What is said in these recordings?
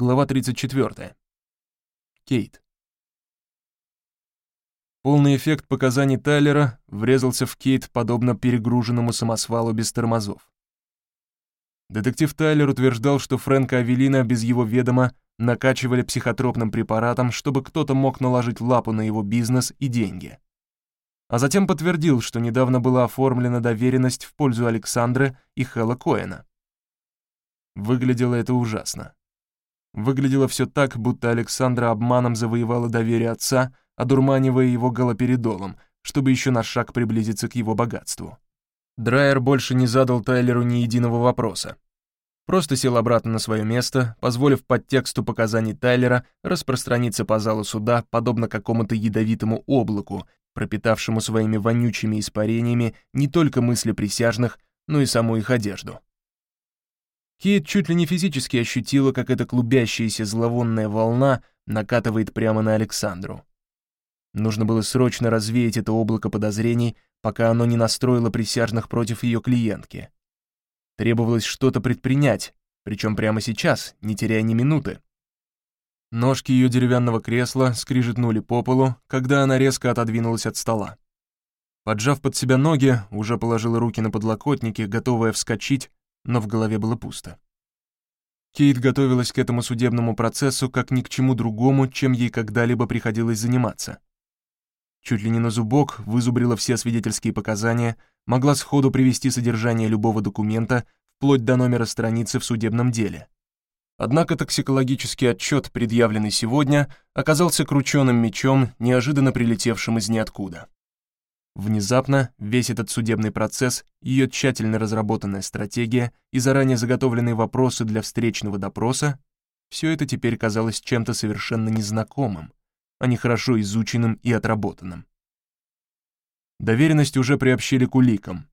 Глава 34. Кейт. Полный эффект показаний Тайлера врезался в Кейт подобно перегруженному самосвалу без тормозов. Детектив Тайлер утверждал, что Фрэнка Авелина без его ведома накачивали психотропным препаратом, чтобы кто-то мог наложить лапу на его бизнес и деньги. А затем подтвердил, что недавно была оформлена доверенность в пользу Александры и Хэлла Коэна. Выглядело это ужасно. Выглядело все так, будто Александра обманом завоевала доверие отца, одурманивая его галоперидолом, чтобы еще на шаг приблизиться к его богатству. Драйер больше не задал Тайлеру ни единого вопроса. Просто сел обратно на свое место, позволив подтексту показаний Тайлера распространиться по залу суда, подобно какому-то ядовитому облаку, пропитавшему своими вонючими испарениями не только мысли присяжных, но и саму их одежду. Кейт чуть ли не физически ощутила, как эта клубящаяся зловонная волна накатывает прямо на Александру. Нужно было срочно развеять это облако подозрений, пока оно не настроило присяжных против ее клиентки. Требовалось что-то предпринять, причем прямо сейчас, не теряя ни минуты. Ножки ее деревянного кресла скрижетнули по полу, когда она резко отодвинулась от стола. Поджав под себя ноги, уже положила руки на подлокотники, готовая вскочить, но в голове было пусто. Кейт готовилась к этому судебному процессу как ни к чему другому, чем ей когда-либо приходилось заниматься. Чуть ли не на зубок вызубрила все свидетельские показания, могла сходу привести содержание любого документа, вплоть до номера страницы в судебном деле. Однако токсикологический отчет, предъявленный сегодня, оказался крученым мечом, неожиданно прилетевшим из ниоткуда. Внезапно весь этот судебный процесс, ее тщательно разработанная стратегия и заранее заготовленные вопросы для встречного допроса все это теперь казалось чем-то совершенно незнакомым, а не хорошо изученным и отработанным. Доверенность уже приобщили к уликам.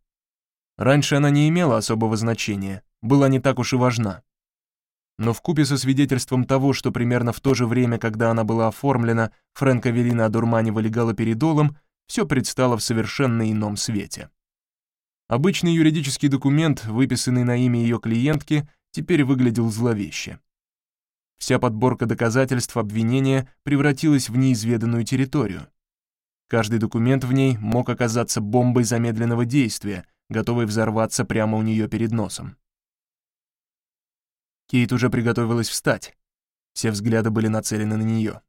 Раньше она не имела особого значения, была не так уж и важна. Но вкупе со свидетельством того, что примерно в то же время, когда она была оформлена, Фрэнка Велина одурманивали галоперидолом, все предстало в совершенно ином свете. Обычный юридический документ, выписанный на имя ее клиентки, теперь выглядел зловеще. Вся подборка доказательств обвинения превратилась в неизведанную территорию. Каждый документ в ней мог оказаться бомбой замедленного действия, готовой взорваться прямо у нее перед носом. Кейт уже приготовилась встать. Все взгляды были нацелены на нее.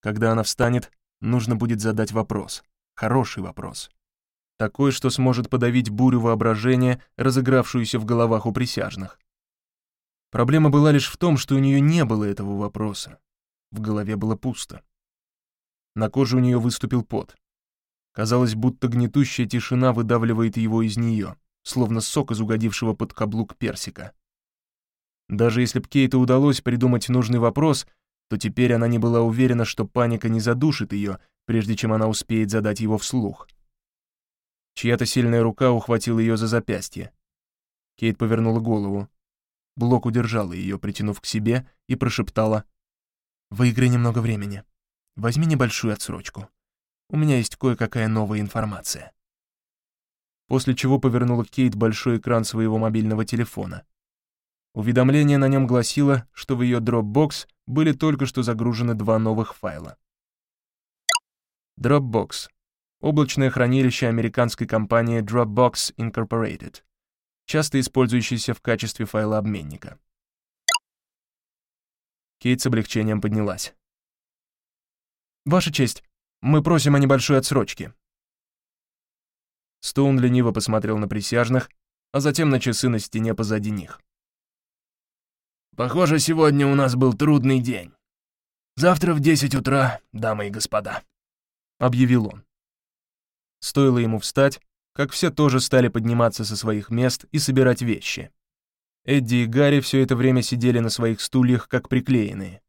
Когда она встанет, нужно будет задать вопрос. Хороший вопрос. Такой, что сможет подавить бурю воображения, разыгравшуюся в головах у присяжных. Проблема была лишь в том, что у нее не было этого вопроса. В голове было пусто. На коже у нее выступил пот. Казалось, будто гнетущая тишина выдавливает его из нее, словно сок из угодившего под каблук персика. Даже если б Кейту удалось придумать нужный вопрос — то теперь она не была уверена, что паника не задушит ее, прежде чем она успеет задать его вслух. Чья-то сильная рука ухватила ее за запястье. Кейт повернула голову. Блок удержала ее, притянув к себе, и прошептала «Выиграй немного времени. Возьми небольшую отсрочку. У меня есть кое-какая новая информация». После чего повернула Кейт большой экран своего мобильного телефона. Уведомление на нем гласило, что в ее Dropbox были только что загружены два новых файла. Dropbox — облачное хранилище американской компании Dropbox Incorporated, часто использующееся в качестве файлообменника. Кейт с облегчением поднялась. «Ваша честь, мы просим о небольшой отсрочке». Стоун лениво посмотрел на присяжных, а затем на часы на стене позади них. Похоже, сегодня у нас был трудный день. Завтра в 10 утра, дамы и господа», — объявил он. Стоило ему встать, как все тоже стали подниматься со своих мест и собирать вещи. Эдди и Гарри все это время сидели на своих стульях, как приклеенные.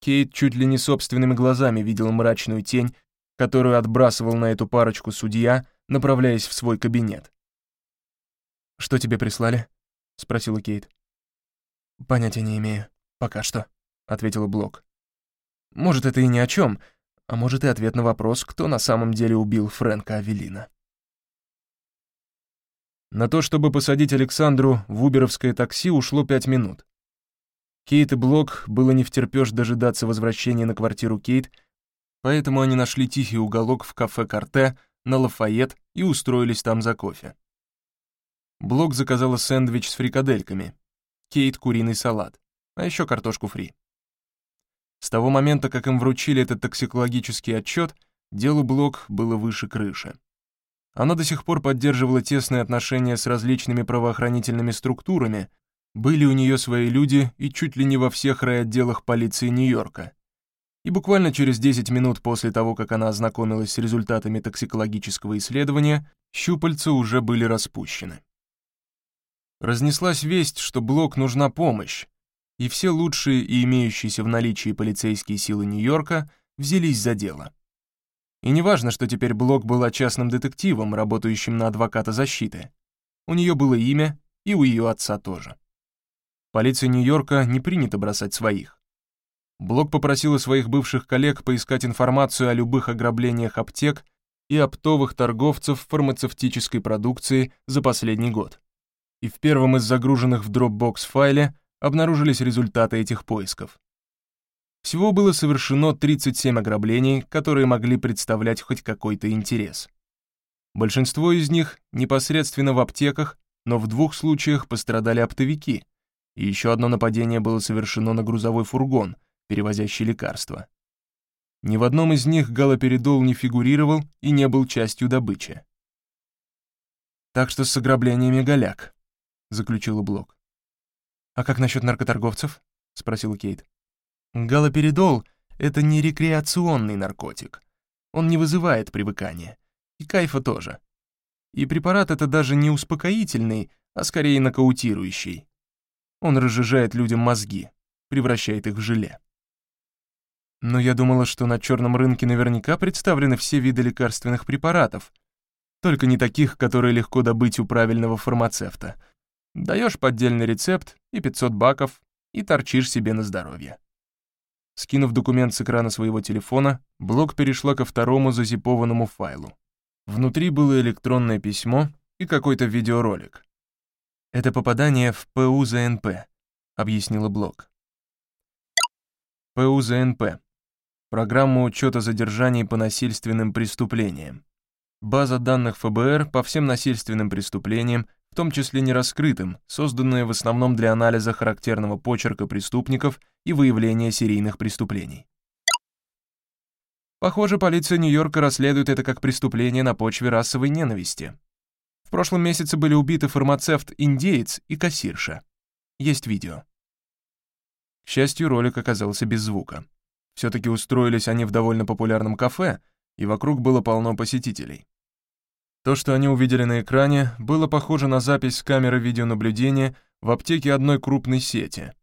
Кейт чуть ли не собственными глазами видел мрачную тень, которую отбрасывал на эту парочку судья, направляясь в свой кабинет. «Что тебе прислали?» — спросила Кейт. «Понятия не имею. Пока что», — ответила Блок. «Может, это и ни о чем, а может и ответ на вопрос, кто на самом деле убил Фрэнка Авелина». На то, чтобы посадить Александру в уберовское такси, ушло пять минут. Кейт и Блок было не втерпёшь дожидаться возвращения на квартиру Кейт, поэтому они нашли тихий уголок в кафе «Карте» на Лафайет и устроились там за кофе. Блок заказала сэндвич с фрикадельками, Кейт — куриный салат, а еще картошку фри. С того момента, как им вручили этот токсикологический отчет, делу Блок было выше крыши. Она до сих пор поддерживала тесные отношения с различными правоохранительными структурами, были у нее свои люди и чуть ли не во всех райотделах полиции Нью-Йорка. И буквально через 10 минут после того, как она ознакомилась с результатами токсикологического исследования, щупальца уже были распущены. Разнеслась весть, что Блок нужна помощь, и все лучшие и имеющиеся в наличии полицейские силы Нью-Йорка взялись за дело. И неважно, что теперь Блок была частным детективом, работающим на адвоката защиты. У нее было имя, и у ее отца тоже. Полиции Нью-Йорка не принято бросать своих. Блок попросила своих бывших коллег поискать информацию о любых ограблениях аптек и оптовых торговцев фармацевтической продукции за последний год. И в первом из загруженных в Dropbox файле обнаружились результаты этих поисков. Всего было совершено 37 ограблений, которые могли представлять хоть какой-то интерес. Большинство из них непосредственно в аптеках, но в двух случаях пострадали оптовики, и еще одно нападение было совершено на грузовой фургон, перевозящий лекарства. Ни в одном из них галоперидол не фигурировал и не был частью добычи. «Так что с ограблениями голяк», — заключила Блок. «А как насчет наркоторговцев?» — спросила Кейт. Галоперидол — это не рекреационный наркотик. Он не вызывает привыкания. И кайфа тоже. И препарат это даже не успокоительный, а скорее нокаутирующий. Он разжижает людям мозги, превращает их в желе. Но я думала, что на черном рынке наверняка представлены все виды лекарственных препаратов, только не таких, которые легко добыть у правильного фармацевта. Даешь поддельный рецепт и 500 баков, и торчишь себе на здоровье. Скинув документ с экрана своего телефона, Блок перешла ко второму зазипованному файлу. Внутри было электронное письмо и какой-то видеоролик. «Это попадание в ПУЗНП», — объяснила Блок. ПУЗНП — программа учета задержаний по насильственным преступлениям. База данных ФБР по всем насильственным преступлениям, в том числе нераскрытым, созданная в основном для анализа характерного почерка преступников и выявления серийных преступлений. Похоже, полиция Нью-Йорка расследует это как преступление на почве расовой ненависти. В прошлом месяце были убиты фармацевт-индеец и кассирша. Есть видео. К счастью, ролик оказался без звука. Все-таки устроились они в довольно популярном кафе, и вокруг было полно посетителей. То, что они увидели на экране, было похоже на запись с камеры видеонаблюдения в аптеке одной крупной сети.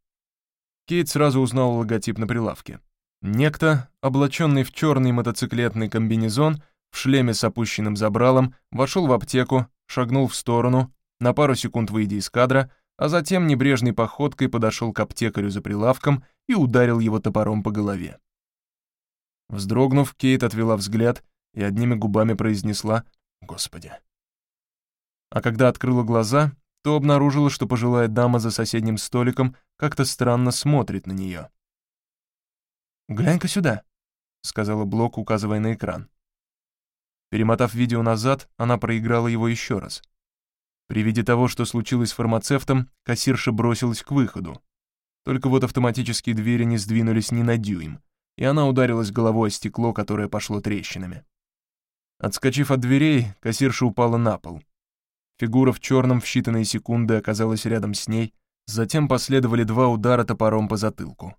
Кейт сразу узнал логотип на прилавке. Некто, облаченный в черный мотоциклетный комбинезон, в шлеме с опущенным забралом, вошел в аптеку, шагнул в сторону, на пару секунд выйдя из кадра, а затем небрежной походкой подошел к аптекарю за прилавком и ударил его топором по голове. Вздрогнув, Кейт отвела взгляд и одними губами произнесла Господи. А когда открыла глаза, то обнаружила, что пожилая дама за соседним столиком как-то странно смотрит на нее. «Глянь-ка сюда», — сказала Блок, указывая на экран. Перемотав видео назад, она проиграла его еще раз. При виде того, что случилось с фармацевтом, кассирша бросилась к выходу. Только вот автоматические двери не сдвинулись ни на дюйм, и она ударилась головой о стекло, которое пошло трещинами. Отскочив от дверей, кассирша упала на пол. Фигура в черном в считанные секунды оказалась рядом с ней, затем последовали два удара топором по затылку.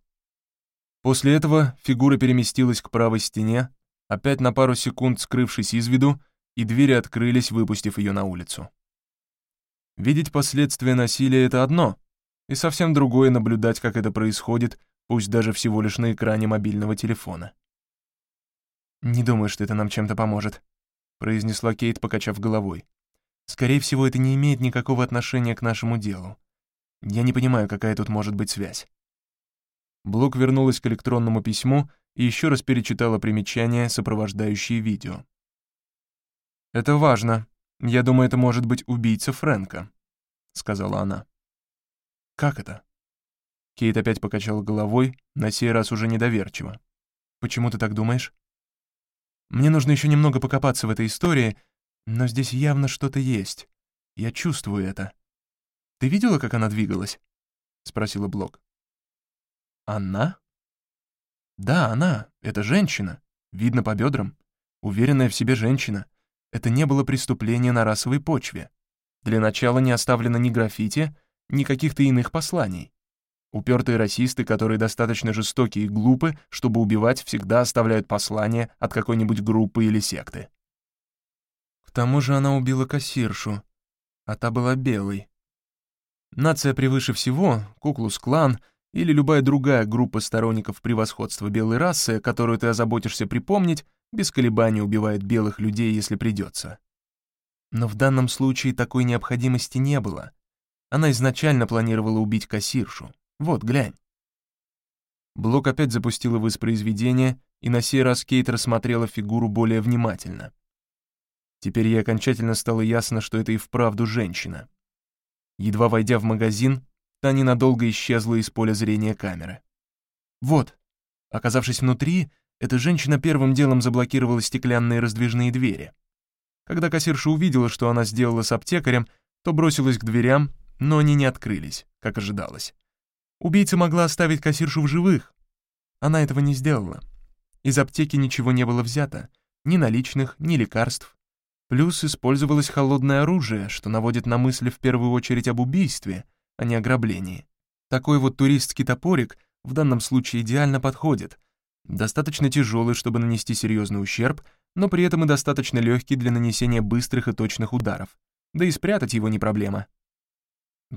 После этого фигура переместилась к правой стене, опять на пару секунд скрывшись из виду, и двери открылись, выпустив ее на улицу. Видеть последствия насилия — это одно, и совсем другое наблюдать, как это происходит, пусть даже всего лишь на экране мобильного телефона. «Не думаю, что это нам чем-то поможет», — произнесла Кейт, покачав головой. «Скорее всего, это не имеет никакого отношения к нашему делу. Я не понимаю, какая тут может быть связь». Блок вернулась к электронному письму и еще раз перечитала примечания, сопровождающие видео. «Это важно. Я думаю, это может быть убийца Фрэнка», — сказала она. «Как это?» Кейт опять покачала головой, на сей раз уже недоверчиво. «Почему ты так думаешь?» «Мне нужно еще немного покопаться в этой истории, но здесь явно что-то есть. Я чувствую это. Ты видела, как она двигалась?» — спросила Блок. «Она?» «Да, она. Это женщина. Видно по бедрам. Уверенная в себе женщина. Это не было преступление на расовой почве. Для начала не оставлено ни граффити, ни каких-то иных посланий. Упертые расисты, которые достаточно жестоки и глупы, чтобы убивать, всегда оставляют послание от какой-нибудь группы или секты. К тому же она убила кассиршу, а та была белой. Нация превыше всего, Куклус-клан или любая другая группа сторонников превосходства белой расы, которую ты озаботишься припомнить, без колебаний убивает белых людей, если придется. Но в данном случае такой необходимости не было. Она изначально планировала убить кассиршу. Вот, глянь». Блок опять запустила воспроизведение, и на сей раз Кейт рассмотрела фигуру более внимательно. Теперь ей окончательно стало ясно, что это и вправду женщина. Едва войдя в магазин, та ненадолго исчезла из поля зрения камеры. Вот, оказавшись внутри, эта женщина первым делом заблокировала стеклянные раздвижные двери. Когда кассирша увидела, что она сделала с аптекарем, то бросилась к дверям, но они не открылись, как ожидалось. Убийца могла оставить кассиршу в живых. Она этого не сделала. Из аптеки ничего не было взято, ни наличных, ни лекарств. Плюс использовалось холодное оружие, что наводит на мысли в первую очередь об убийстве, а не ограблении. Такой вот туристский топорик в данном случае идеально подходит. Достаточно тяжелый, чтобы нанести серьезный ущерб, но при этом и достаточно легкий для нанесения быстрых и точных ударов. Да и спрятать его не проблема.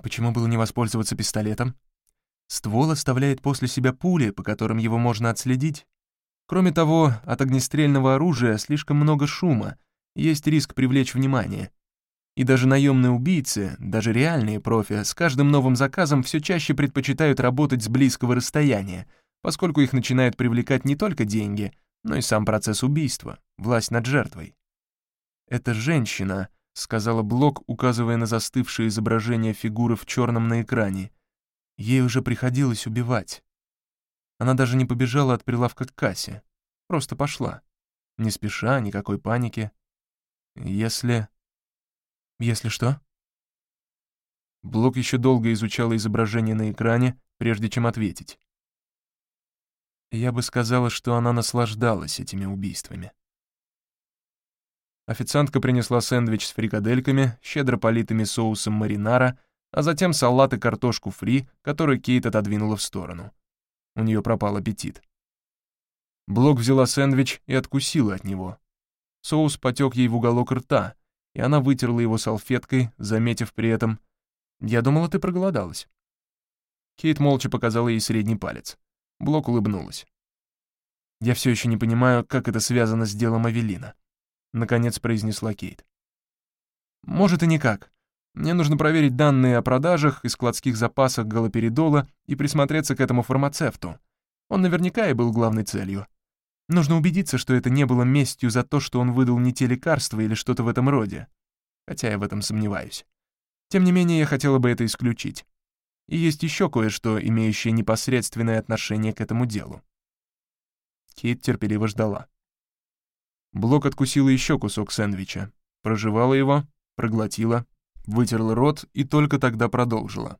Почему было не воспользоваться пистолетом? Ствол оставляет после себя пули, по которым его можно отследить. Кроме того, от огнестрельного оружия слишком много шума, есть риск привлечь внимание. И даже наемные убийцы, даже реальные профи, с каждым новым заказом все чаще предпочитают работать с близкого расстояния, поскольку их начинают привлекать не только деньги, но и сам процесс убийства, власть над жертвой. «Это женщина», — сказала Блок, указывая на застывшее изображение фигуры в черном на экране — Ей уже приходилось убивать. Она даже не побежала от прилавка к кассе, просто пошла. Не спеша, никакой паники. Если... Если что? Блок еще долго изучала изображение на экране, прежде чем ответить. Я бы сказала, что она наслаждалась этими убийствами. Официантка принесла сэндвич с фрикадельками, щедро политыми соусом маринара, а затем салат и картошку фри, который Кейт отодвинула в сторону. У нее пропал аппетит. Блок взяла сэндвич и откусила от него. Соус потек ей в уголок рта, и она вытерла его салфеткой, заметив при этом «Я думала, ты проголодалась». Кейт молча показала ей средний палец. Блок улыбнулась. «Я все еще не понимаю, как это связано с делом Авелина», — наконец произнесла Кейт. «Может и никак. Мне нужно проверить данные о продажах и складских запасах галоперидола и присмотреться к этому фармацевту. Он наверняка и был главной целью. Нужно убедиться, что это не было местью за то, что он выдал не те лекарства или что-то в этом роде. Хотя я в этом сомневаюсь. Тем не менее, я хотела бы это исключить. И есть еще кое-что, имеющее непосредственное отношение к этому делу. Кейт терпеливо ждала. Блок откусила еще кусок сэндвича, прожевала его, проглотила, вытерла рот и только тогда продолжила.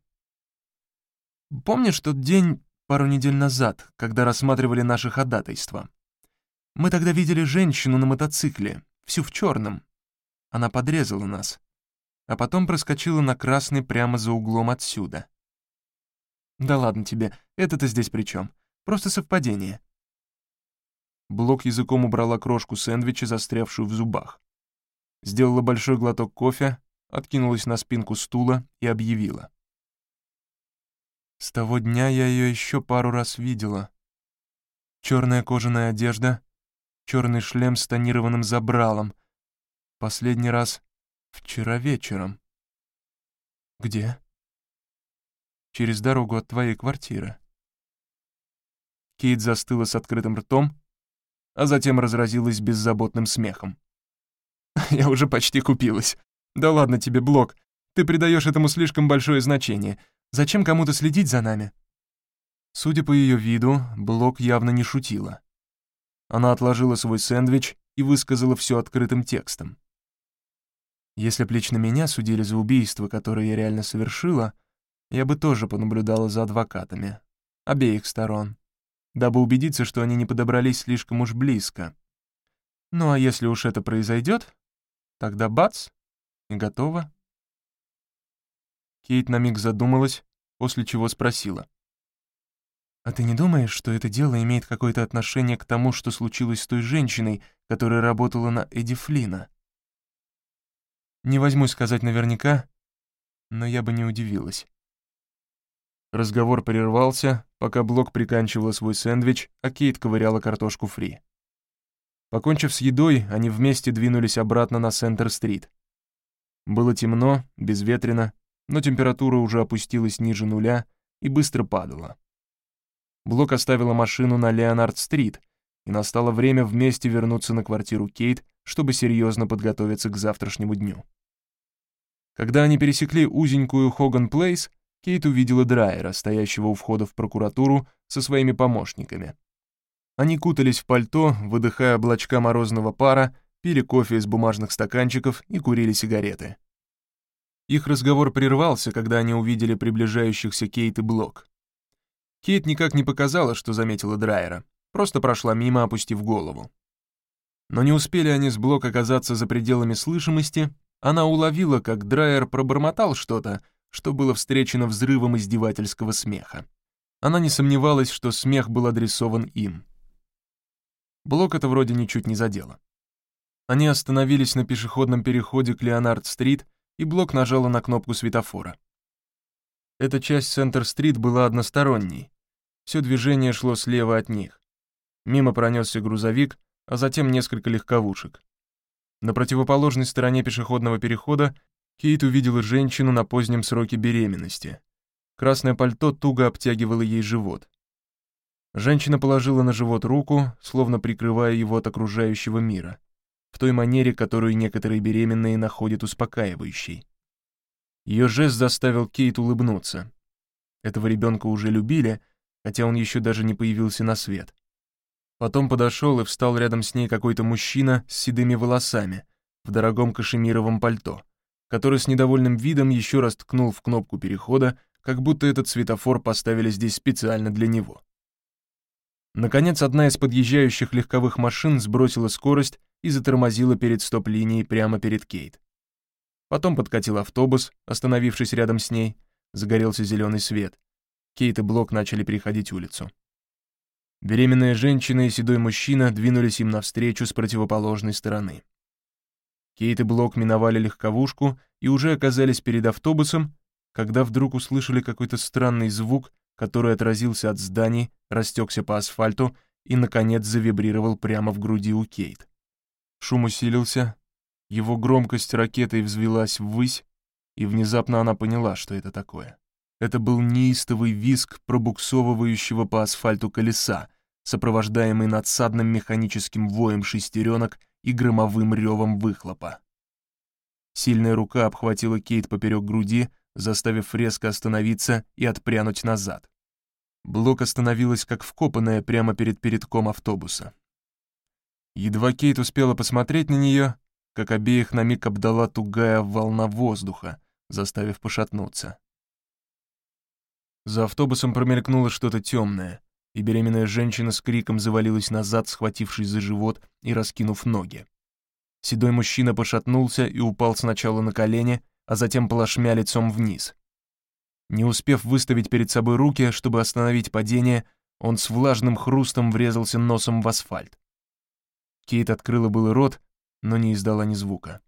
«Помнишь тот день пару недель назад, когда рассматривали наше ходатайство? Мы тогда видели женщину на мотоцикле, всю в черном. Она подрезала нас, а потом проскочила на красный прямо за углом отсюда. Да ладно тебе, это-то здесь при чем? Просто совпадение». Блок языком убрала крошку сэндвича, застрявшую в зубах. Сделала большой глоток кофе, откинулась на спинку стула и объявила. С того дня я ее еще пару раз видела. Черная кожаная одежда, черный шлем с тонированным забралом. Последний раз вчера вечером. Где? Через дорогу от твоей квартиры. Кейт застыла с открытым ртом, а затем разразилась беззаботным смехом. «Я уже почти купилась. «Да ладно тебе, Блок. Ты придаешь этому слишком большое значение. Зачем кому-то следить за нами?» Судя по ее виду, Блок явно не шутила. Она отложила свой сэндвич и высказала все открытым текстом. Если б лично меня судили за убийство, которое я реально совершила, я бы тоже понаблюдала за адвокатами. Обеих сторон. Дабы убедиться, что они не подобрались слишком уж близко. Ну а если уж это произойдет, тогда бац, и готово. Кейт на миг задумалась, после чего спросила. «А ты не думаешь, что это дело имеет какое-то отношение к тому, что случилось с той женщиной, которая работала на Эдди Флина?» Не возьмусь сказать наверняка, но я бы не удивилась. Разговор прервался, пока Блок приканчивала свой сэндвич, а Кейт ковыряла картошку фри. Покончив с едой, они вместе двинулись обратно на Сентер-стрит. Было темно, безветренно, но температура уже опустилась ниже нуля и быстро падала. Блок оставила машину на Леонард-стрит, и настало время вместе вернуться на квартиру Кейт, чтобы серьезно подготовиться к завтрашнему дню. Когда они пересекли узенькую Хоган Плейс, Кейт увидела Драйера, стоящего у входа в прокуратуру, со своими помощниками. Они кутались в пальто, выдыхая облачка морозного пара, пили кофе из бумажных стаканчиков и курили сигареты. Их разговор прервался, когда они увидели приближающихся Кейт и Блок. Кейт никак не показала, что заметила Драйера, просто прошла мимо, опустив голову. Но не успели они с Блок оказаться за пределами слышимости, она уловила, как Драйер пробормотал что-то, что было встречено взрывом издевательского смеха. Она не сомневалась, что смех был адресован им. Блок это вроде ничуть не задело. Они остановились на пешеходном переходе к Леонард-стрит, и Блок нажала на кнопку светофора. Эта часть Центр-стрит была односторонней. Все движение шло слева от них. Мимо пронесся грузовик, а затем несколько легковушек. На противоположной стороне пешеходного перехода Кейт увидела женщину на позднем сроке беременности. Красное пальто туго обтягивало ей живот. Женщина положила на живот руку, словно прикрывая его от окружающего мира, в той манере, которую некоторые беременные находят успокаивающей. Ее жест заставил Кейт улыбнуться. Этого ребенка уже любили, хотя он еще даже не появился на свет. Потом подошел и встал рядом с ней какой-то мужчина с седыми волосами, в дорогом кашемировом пальто, который с недовольным видом еще раз ткнул в кнопку перехода, как будто этот светофор поставили здесь специально для него. Наконец, одна из подъезжающих легковых машин сбросила скорость и затормозила перед стоп-линией прямо перед Кейт. Потом подкатил автобус, остановившись рядом с ней, загорелся зеленый свет. Кейт и Блок начали переходить улицу. Беременная женщина и седой мужчина двинулись им навстречу с противоположной стороны. Кейт и Блок миновали легковушку и уже оказались перед автобусом, когда вдруг услышали какой-то странный звук, который отразился от зданий, растекся по асфальту и, наконец, завибрировал прямо в груди у Кейт. Шум усилился, его громкость ракетой взвелась ввысь, и внезапно она поняла, что это такое. Это был неистовый визг пробуксовывающего по асфальту колеса, сопровождаемый надсадным механическим воем шестеренок и громовым ревом выхлопа. Сильная рука обхватила Кейт поперек груди, заставив резко остановиться и отпрянуть назад. Блок остановилась как вкопанная прямо перед передком автобуса. Едва Кейт успела посмотреть на нее, как обеих на миг обдала тугая волна воздуха, заставив пошатнуться. За автобусом промелькнуло что-то темное, и беременная женщина с криком завалилась назад, схватившись за живот и раскинув ноги. Седой мужчина пошатнулся и упал сначала на колени, а затем плашмя лицом вниз. Не успев выставить перед собой руки, чтобы остановить падение, он с влажным хрустом врезался носом в асфальт. Кейт открыла было рот, но не издала ни звука.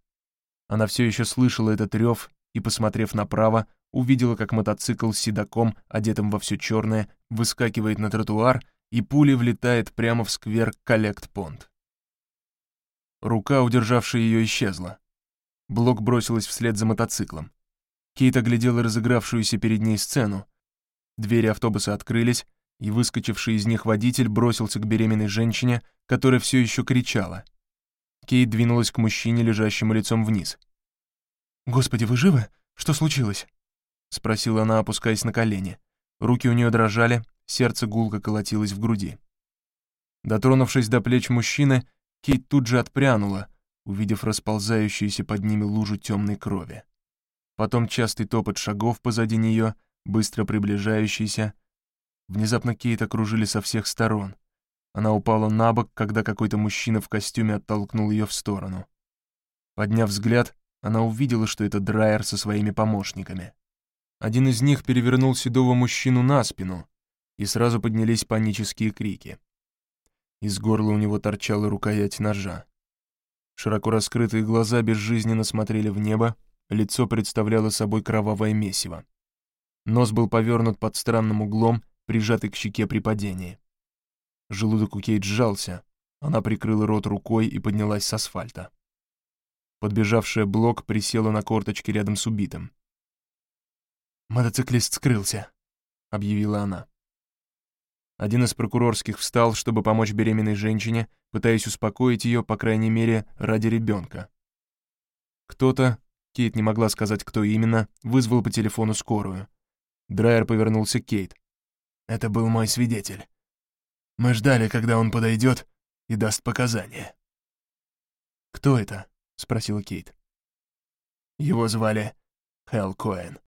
Она все еще слышала этот рев и, посмотрев направо, увидела, как мотоцикл с седаком, одетым во все черное, выскакивает на тротуар и пулей влетает прямо в сквер Коллект-Понт. Рука, удержавшая ее, исчезла. Блок бросилась вслед за мотоциклом. Кейт оглядела разыгравшуюся перед ней сцену. Двери автобуса открылись, и выскочивший из них водитель бросился к беременной женщине, которая все еще кричала. Кейт двинулась к мужчине, лежащему лицом вниз. «Господи, вы живы? Что случилось?» — спросила она, опускаясь на колени. Руки у нее дрожали, сердце гулко колотилось в груди. Дотронувшись до плеч мужчины, Кейт тут же отпрянула, увидев расползающуюся под ними лужу темной крови. Потом частый топот шагов позади нее, быстро приближающийся. Внезапно Кейт окружили со всех сторон. Она упала на бок, когда какой-то мужчина в костюме оттолкнул ее в сторону. Подняв взгляд, она увидела, что это Драйер со своими помощниками. Один из них перевернул седого мужчину на спину, и сразу поднялись панические крики. Из горла у него торчала рукоять ножа. Широко раскрытые глаза безжизненно смотрели в небо, лицо представляло собой кровавое месиво. Нос был повернут под странным углом, прижатый к щеке при падении. Желудок у Кейт сжался, она прикрыла рот рукой и поднялась с асфальта. Подбежавшая Блок присела на корточки рядом с убитым. «Мотоциклист скрылся», — объявила она. Один из прокурорских встал, чтобы помочь беременной женщине, пытаясь успокоить ее, по крайней мере, ради ребенка. Кто-то, Кейт не могла сказать, кто именно, вызвал по телефону скорую. Драйер повернулся к Кейт. «Это был мой свидетель. Мы ждали, когда он подойдет и даст показания». «Кто это?» — спросила Кейт. Его звали Хелл Коэн.